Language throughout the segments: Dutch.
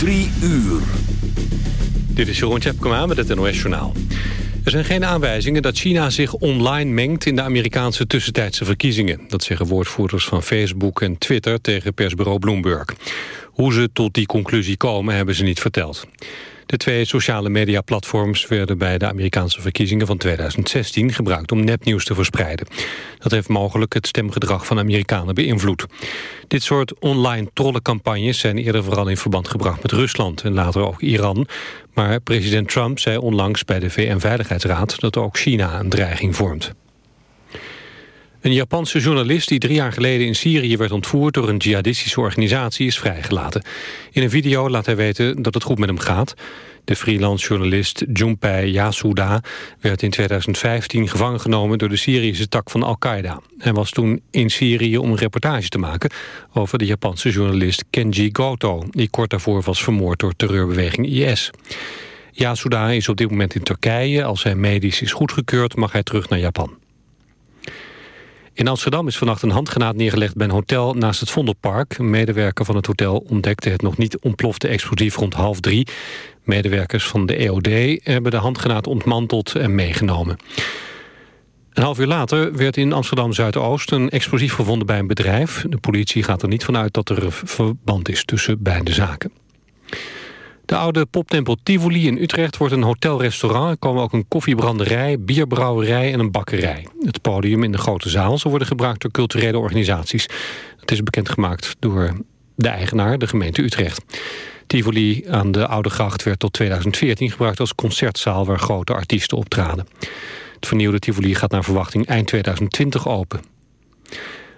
Drie uur. Dit is Jeroen Tjepkema met het NOS Journaal. Er zijn geen aanwijzingen dat China zich online mengt... in de Amerikaanse tussentijdse verkiezingen. Dat zeggen woordvoerders van Facebook en Twitter tegen persbureau Bloomberg. Hoe ze tot die conclusie komen, hebben ze niet verteld. De twee sociale mediaplatforms werden bij de Amerikaanse verkiezingen van 2016 gebruikt om nepnieuws te verspreiden. Dat heeft mogelijk het stemgedrag van Amerikanen beïnvloed. Dit soort online trollencampagnes zijn eerder vooral in verband gebracht met Rusland en later ook Iran. Maar president Trump zei onlangs bij de VN-veiligheidsraad dat ook China een dreiging vormt. Een Japanse journalist die drie jaar geleden in Syrië werd ontvoerd door een jihadistische organisatie is vrijgelaten. In een video laat hij weten dat het goed met hem gaat. De freelance journalist Junpei Yasuda werd in 2015 gevangen genomen door de Syrische tak van Al-Qaeda. Hij was toen in Syrië om een reportage te maken over de Japanse journalist Kenji Goto, die kort daarvoor was vermoord door terreurbeweging IS. Yasuda is op dit moment in Turkije. Als hij medisch is goedgekeurd mag hij terug naar Japan. In Amsterdam is vannacht een handgranaat neergelegd bij een hotel naast het Vondelpark. Een medewerker van het hotel ontdekte het nog niet ontplofte explosief rond half drie. Medewerkers van de EOD hebben de handgranaat ontmanteld en meegenomen. Een half uur later werd in Amsterdam-Zuidoost een explosief gevonden bij een bedrijf. De politie gaat er niet vanuit dat er verband is tussen beide zaken. De oude poptempel Tivoli in Utrecht wordt een hotelrestaurant. Er komen ook een koffiebranderij, bierbrouwerij en een bakkerij. Het podium in de grote zaal zal worden gebruikt door culturele organisaties. Het is bekendgemaakt door de eigenaar, de gemeente Utrecht. Tivoli aan de Oude Gracht werd tot 2014 gebruikt als concertzaal... waar grote artiesten optraden. Het vernieuwde Tivoli gaat naar verwachting eind 2020 open.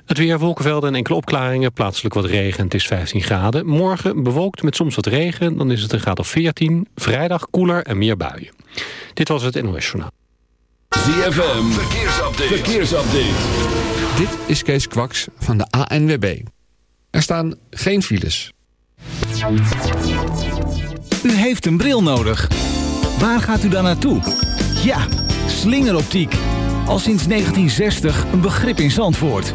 Het weer, wolkenvelden en enkele opklaringen. Plaatselijk wat regen, het is 15 graden. Morgen bewolkt met soms wat regen, dan is het een graad of 14. Vrijdag koeler en meer buien. Dit was het NOS Journaal. ZFM, verkeersupdate. verkeersupdate. Dit is Kees Kwaks van de ANWB. Er staan geen files. U heeft een bril nodig. Waar gaat u dan naartoe? Ja, slingeroptiek. Al sinds 1960 een begrip in Zandvoort.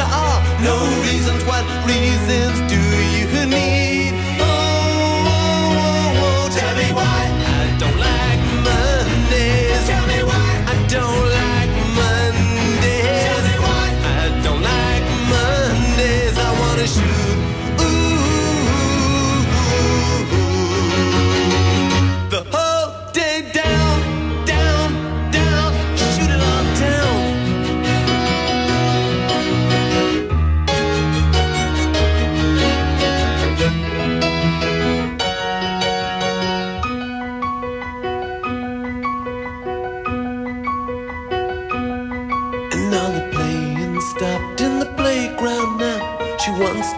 There are no reasons. What reasons do you need?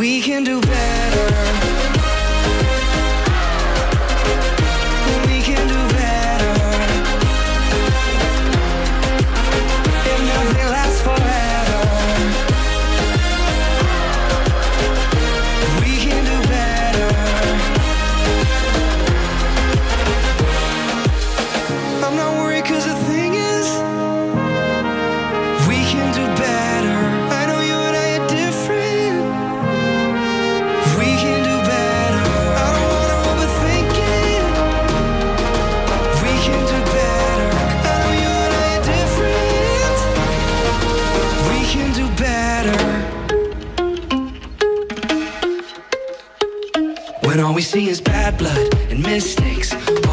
We can do better.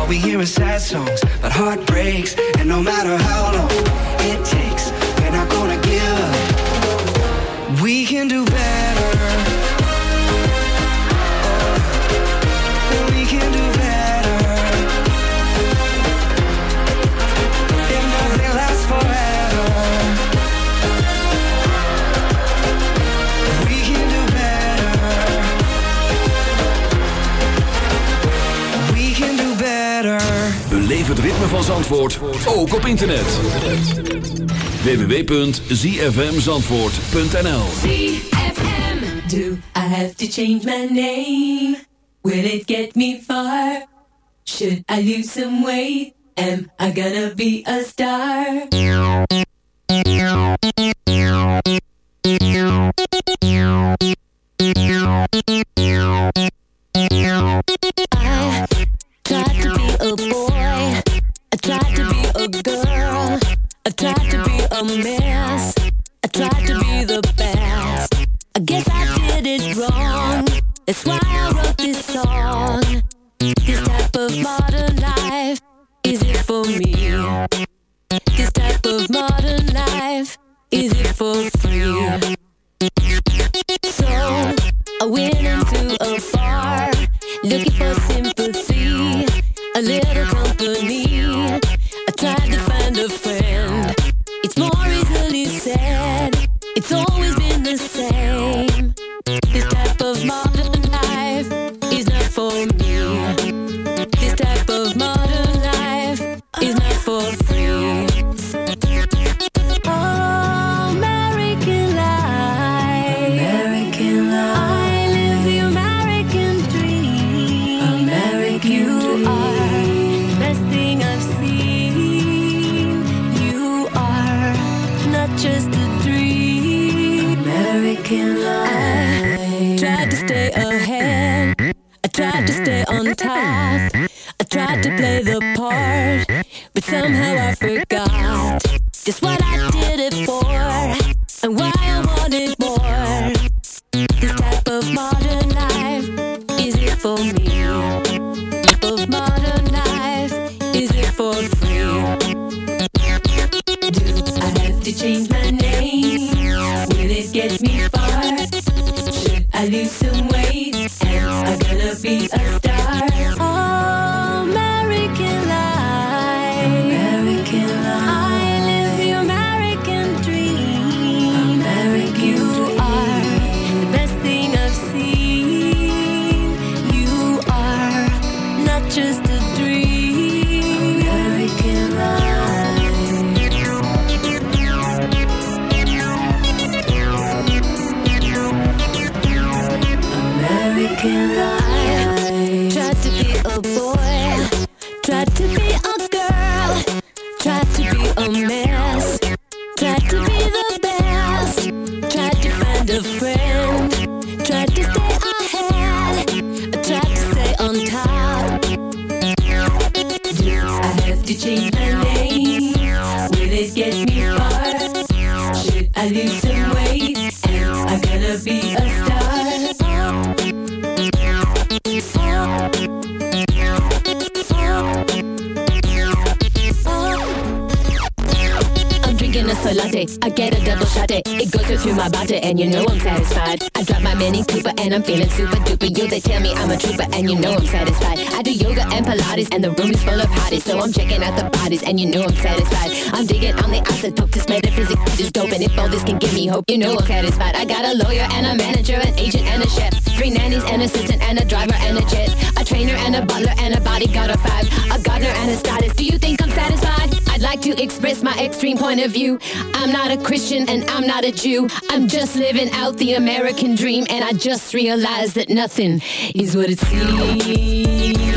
All we hear is sad songs but heartbreaks, and no matter how long it takes, we're not gonna give up. We can do better. ritme van Zandvoort ook op internet. www.zfmzandvoort.nl Do I have to change my name? Will it get me far? Should I lose some weight? Am I gonna be a star? I tried to play the part, but somehow I forgot just what I. I got a lawyer and a manager, an agent and a chef. Three nannies, an assistant and a driver and a jet. A trainer and a butler and a bodyguard of five. A gardener and a stylist. Do you think I'm satisfied? I'd like to express my extreme point of view. I'm not a Christian and I'm not a Jew. I'm just living out the American dream. And I just realized that nothing is what it seems.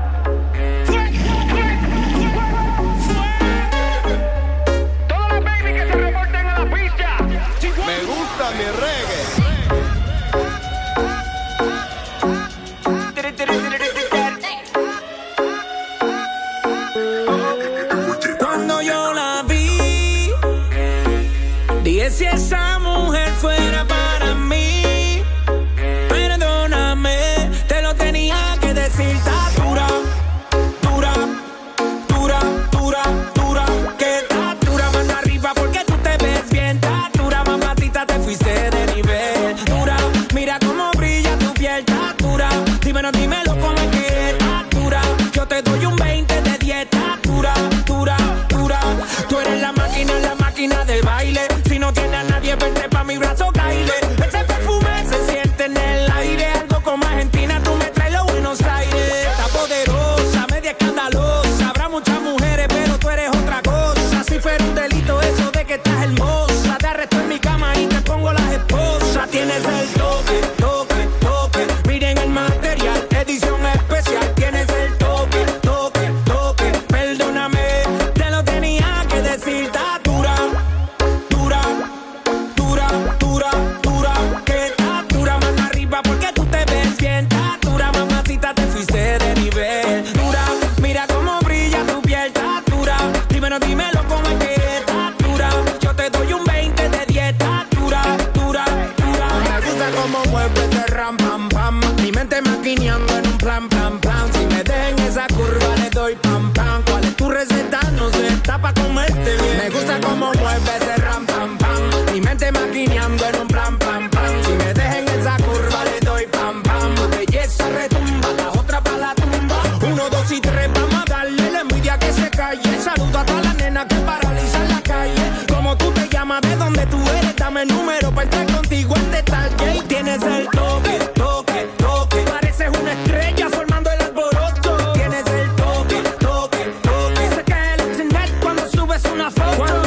foto.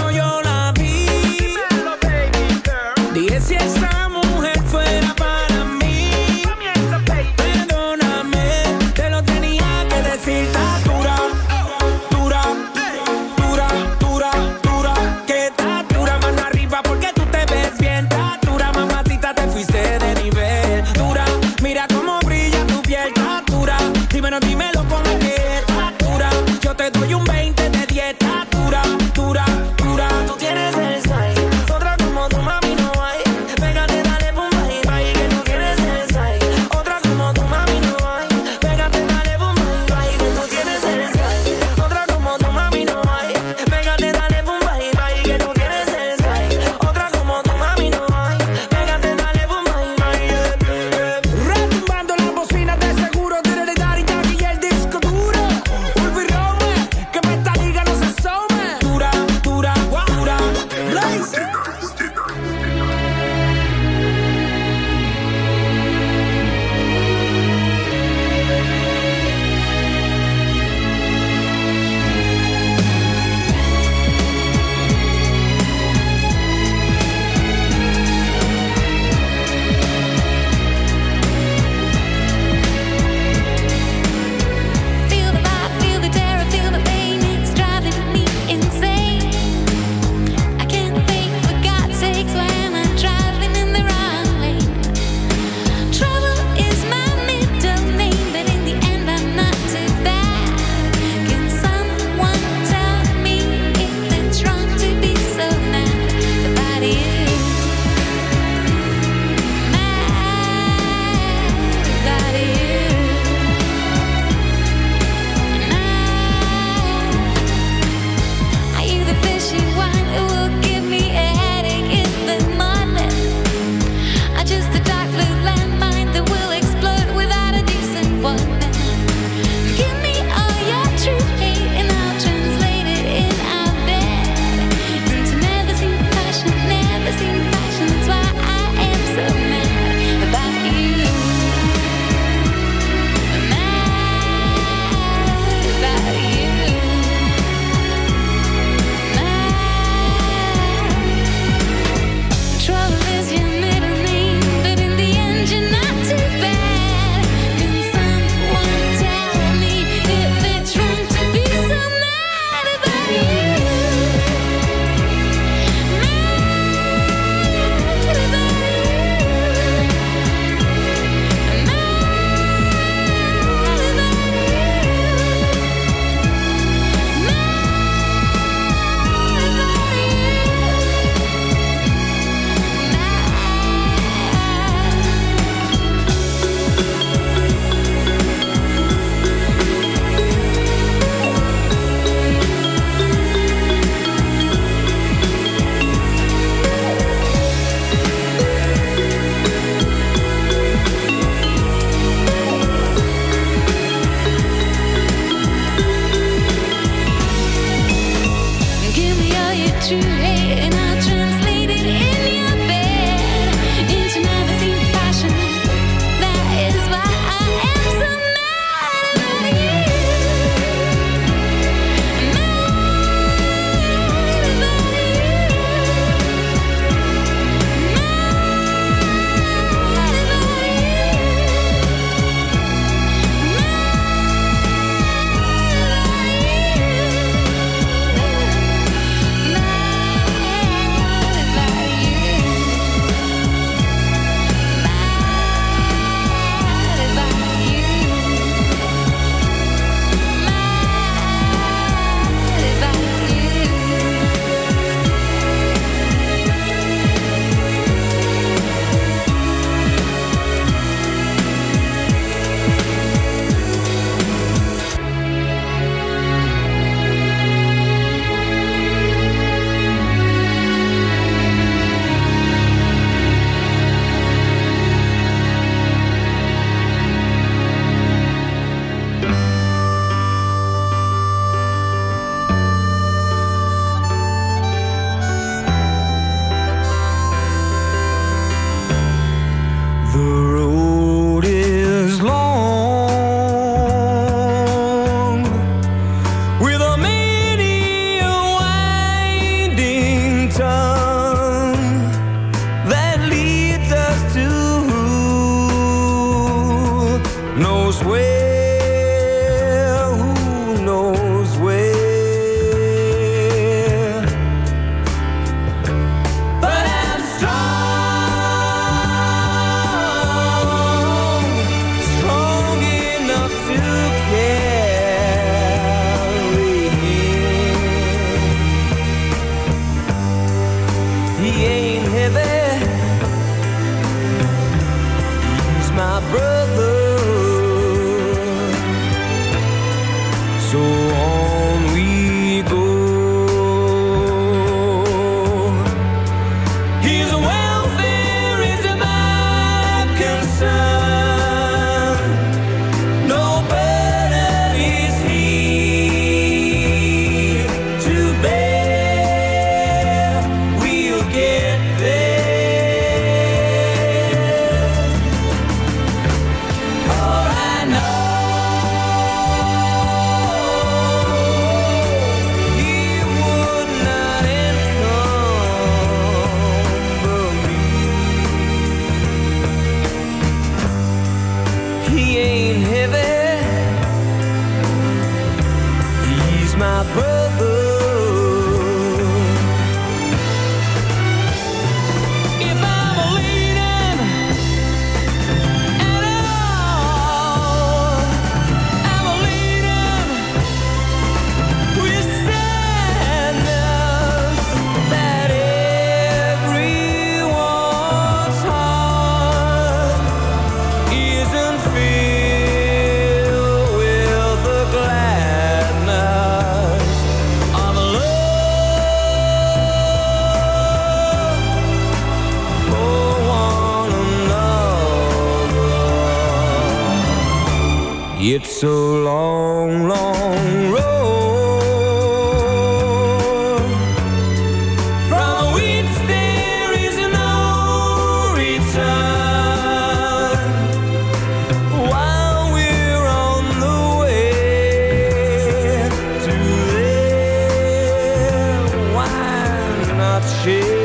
shit.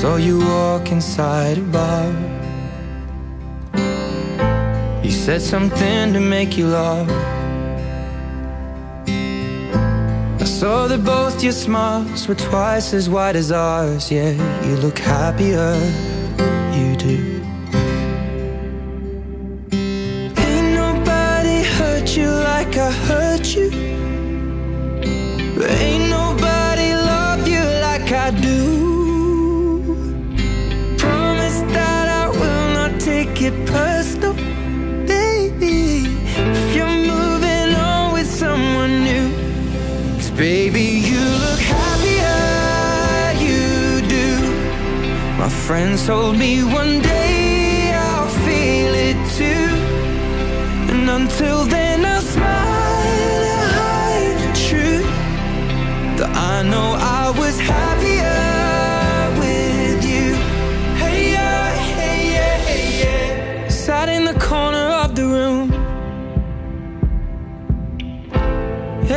Saw you walk inside a bar. You said something to make you laugh. I saw that both your smiles were twice as wide as ours. Yeah, you look happier, you do. Ain't nobody hurt you like I hurt you. It personal, baby. If you're moving on with someone new. Cause baby, you look happier, you do. My friends told me one day I'll feel it too. And until then,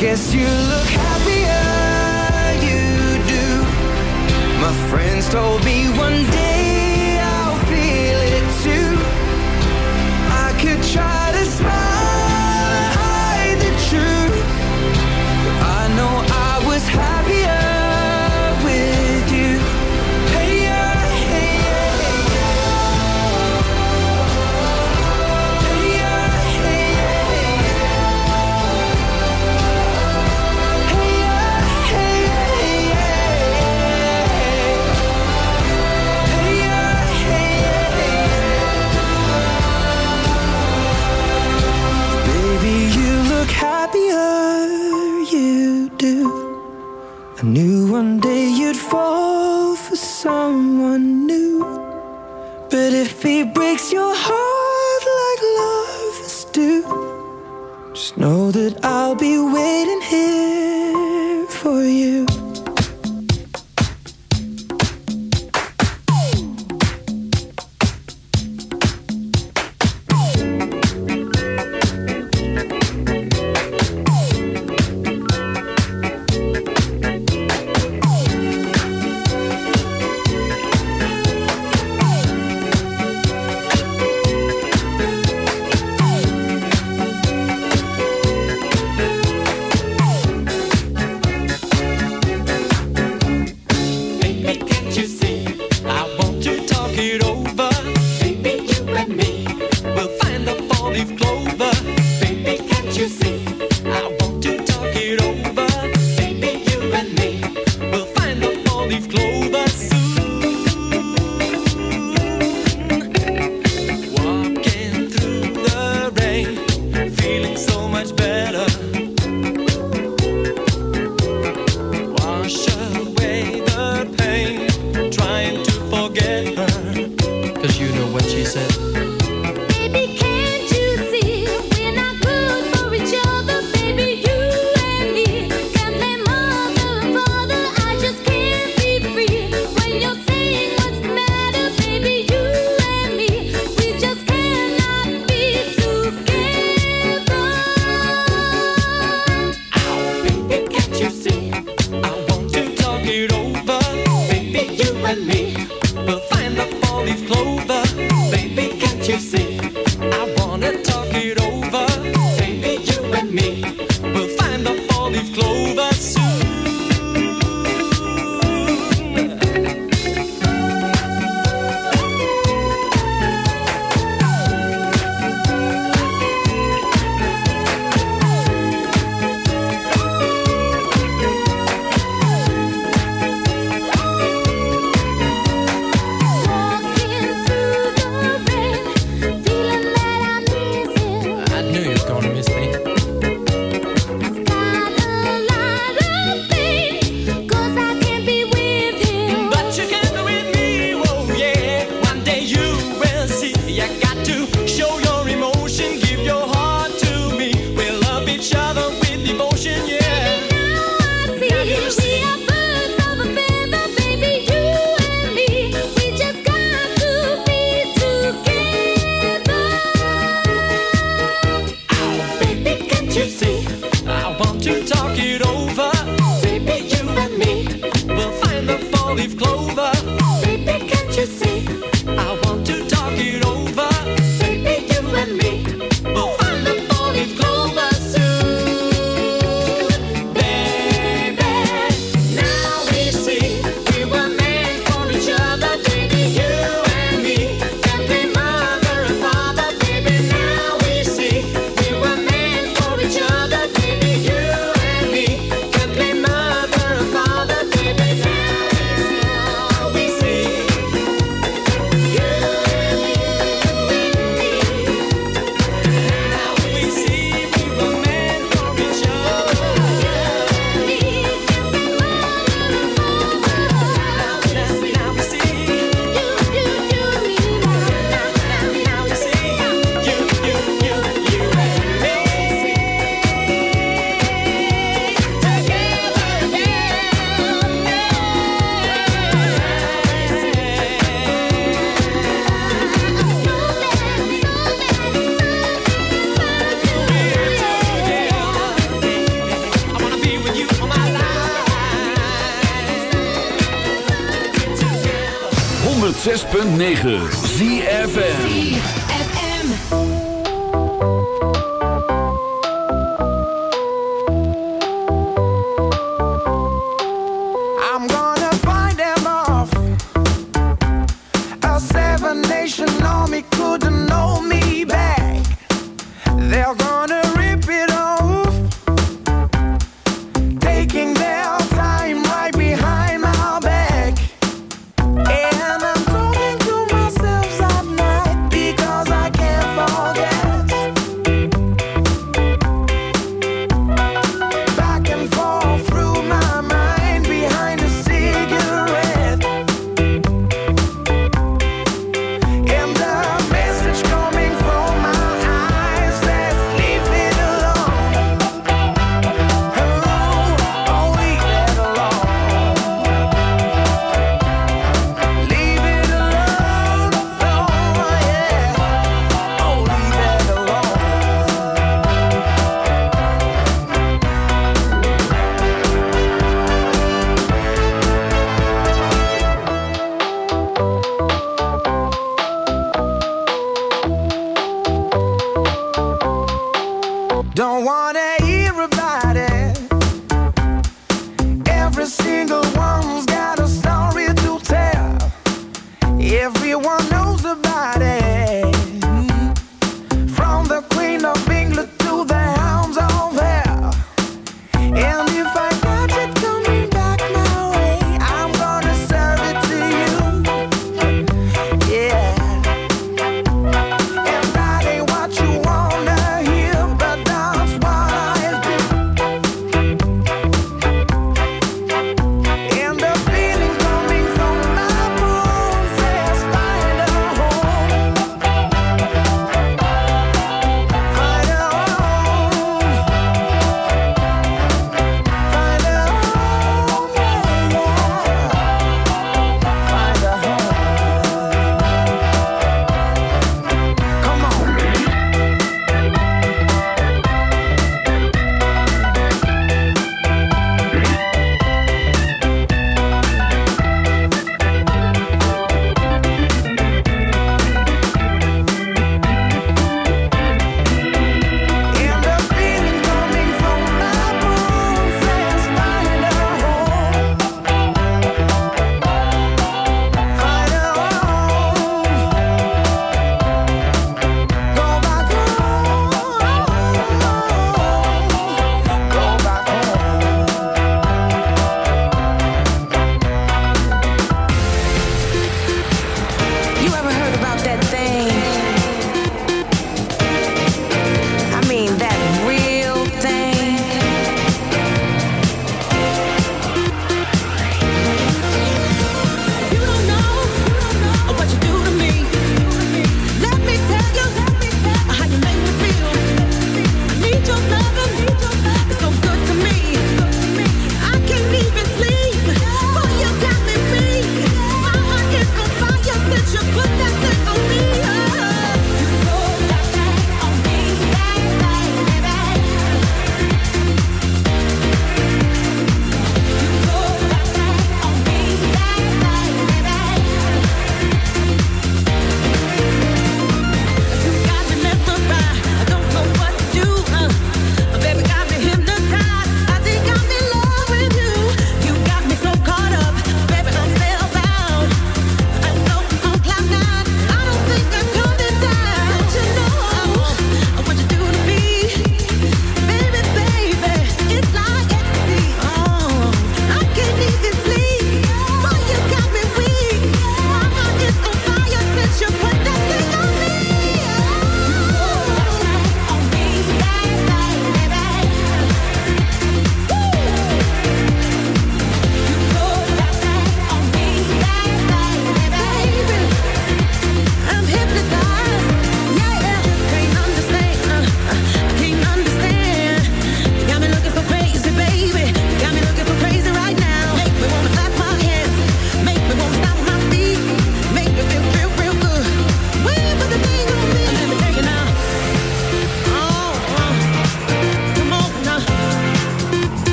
guess you look happier, you do. My friends told me one day coffee breaks much better.